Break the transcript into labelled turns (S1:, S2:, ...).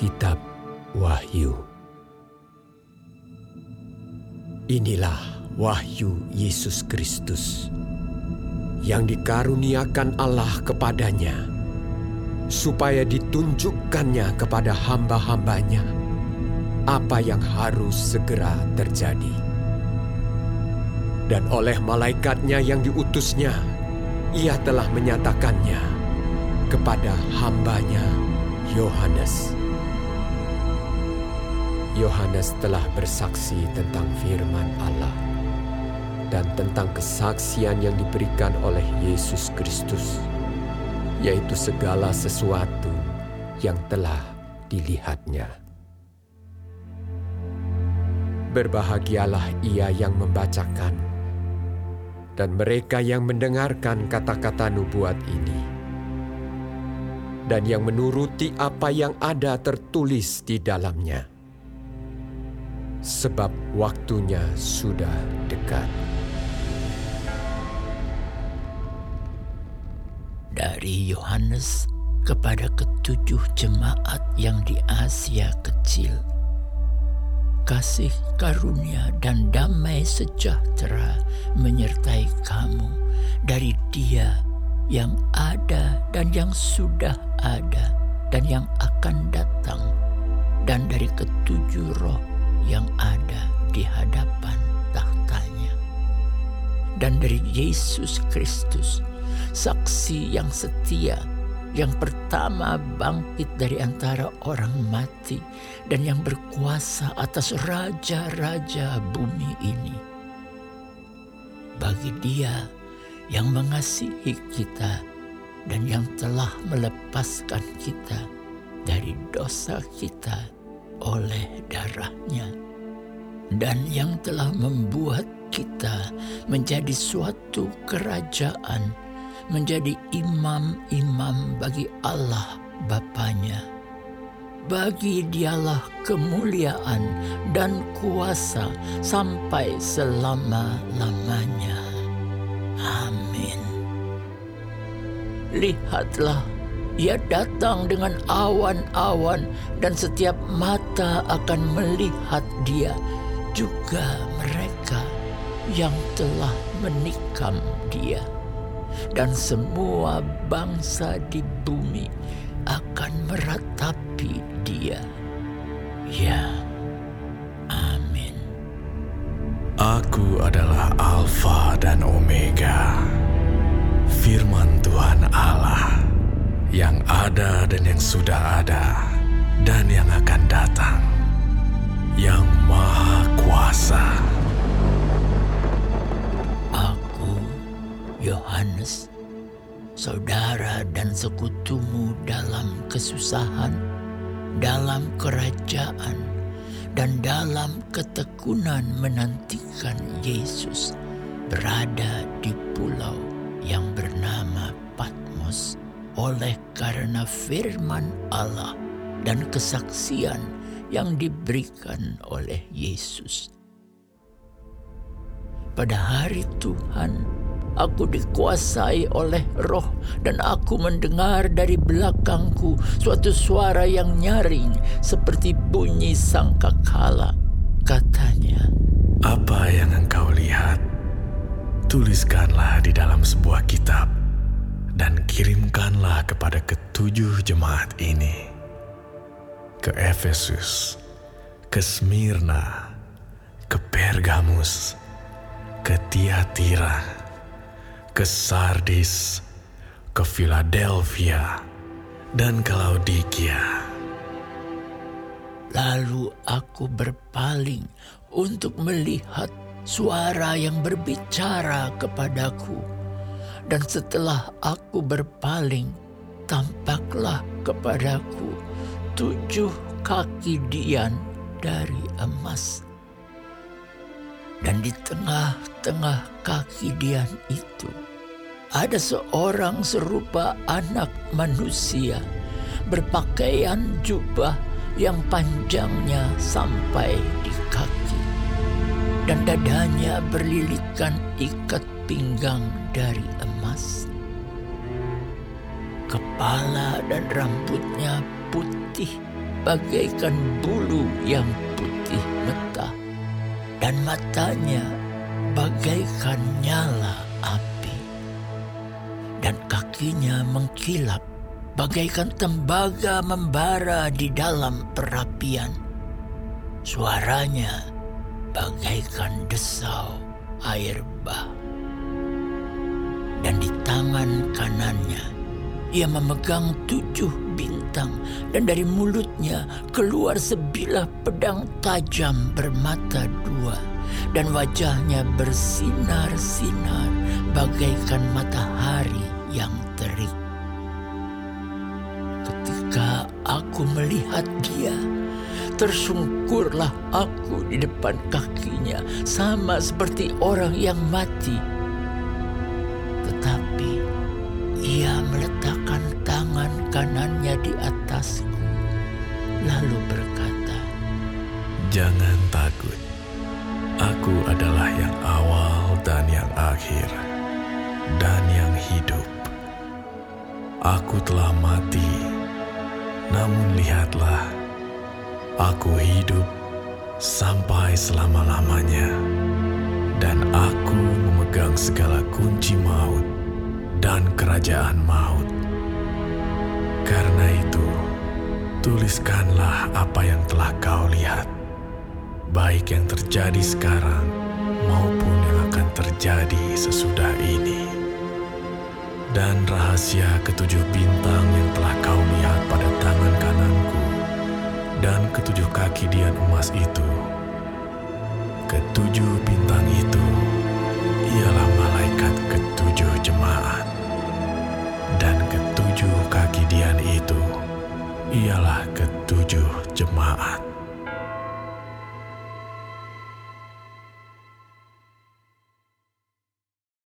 S1: Kitab Wahyu Inilah wahyu Yesus Kristus yang dikaruniakan Allah kepadanya supaya ditunjukkannya kepada hamba-hambanya apa yang harus segera terjadi. Dan oleh malaikatnya yang diutusnya, ia telah menyatakannya kepada hambanya Yohanes. Yohanes telah bersaksi tentang firman Allah dan tentang kesaksian yang diberikan oleh Yesus Kristus, yaitu segala sesuatu yang telah dilihatnya. Berbahagialah ia yang membacakan dan mereka yang mendengarkan kata-kata nubuat ini dan yang menuruti apa yang ada tertulis di dalamnya. Sebab waktunya sudah dekat.
S2: Dari Yohanes kepada ketujuh jemaat yang di Asia kecil. Kasih karunia dan damai sejahtera menyertai kamu dari Dia yang ada dan yang sudah ada dan yang akan datang dan dari ketujuh roh yang ada di hadapan tahtanya. Dan dari Yesus Kristus saksi yang setia yang pertama bangkit dari antara orang mati dan yang berkuasa atas raja-raja bumi ini. Bagi dia yang mengasihi kita dan yang telah melepaskan kita dari dosa kita oleh darahnya dan yang telah membuat kita menjadi suatu kerajaan menjadi imam-imam bagi Allah Bapanya. Bagi dialah kemuliaan dan kuasa sampai selama-lamanya. Amin. Lihatlah, ia datang dengan awan-awan dan setiap mata akan melihat dia, juga mereka yang telah menikam dia. Dan semua bangsa di bumi akan meratapi dia. Ya, amin.
S3: Aku adalah Alfa dan Omega, ada dan yang sudah ada dan yang akan datang, yang Maha Kuasa.
S2: Aku, Yohanes, saudara dan sekutumu dalam kesusahan, dalam kerajaan, dan dalam ketekunan menantikan Yesus berada di pulau oleh karena firman Allah dan kesaksian yang diberikan oleh Yesus. Pada hari Tuhan, aku dikuasai oleh roh dan aku mendengar dari belakangku suatu suara yang nyaring seperti bunyi sangkakala. Katanya,
S3: Apa yang engkau lihat, tuliskanlah di dalam kirimkanlah kepada ketujuh jemaat ini. Ke Efesus, ke Smyrna, ke Pergamus, ke Tiatira, ke Sardis, ke Philadelphia, dan ke Laodikia.
S2: Lalu aku berpaling untuk melihat suara yang berbicara kepadaku. Dan setelah aku berpaling, tampaklah kepadaku tujuh kaki dian dari emas. Dan di tengah-tengah kaki dian itu, ada seorang serupa anak manusia berpakaian jubah yang panjangnya sampai di kaki dan dadanya berlilitkan ikat pinggang dari emas. Kepala dan rambutnya putih bagaikan bulu yang putih mentah, dan matanya bagaikan nyala api, dan kakinya mengkilap bagaikan tembaga membara di dalam perapian. Suaranya bagaikan desau air bah. Dan di tangan kanannya ia memegang tujuh bintang dan dari mulutnya keluar sebilah pedang tajam bermata dua dan wajahnya bersinar-sinar bagaikan matahari yang terik. Ketika aku melihat dia, tersungkurlah aku di depan kakinya, sama seperti orang yang mati.
S3: Yang akhir, dan yang hidup. Aku telah mati, namun lihatlah, aku hidup sampai selama-lamanya, dan aku memegang segala kunci maut dan kerajaan maut. Karena itu, tuliskanlah apa yang telah kau lihat, baik yang terjadi sekarang maupun yang akan terjadi sesudah ini dan rahasia ketujuh bintang yang telah kau lihat pada tangan kananku dan ketujuh kaki dian emas itu. Ketujuh bintang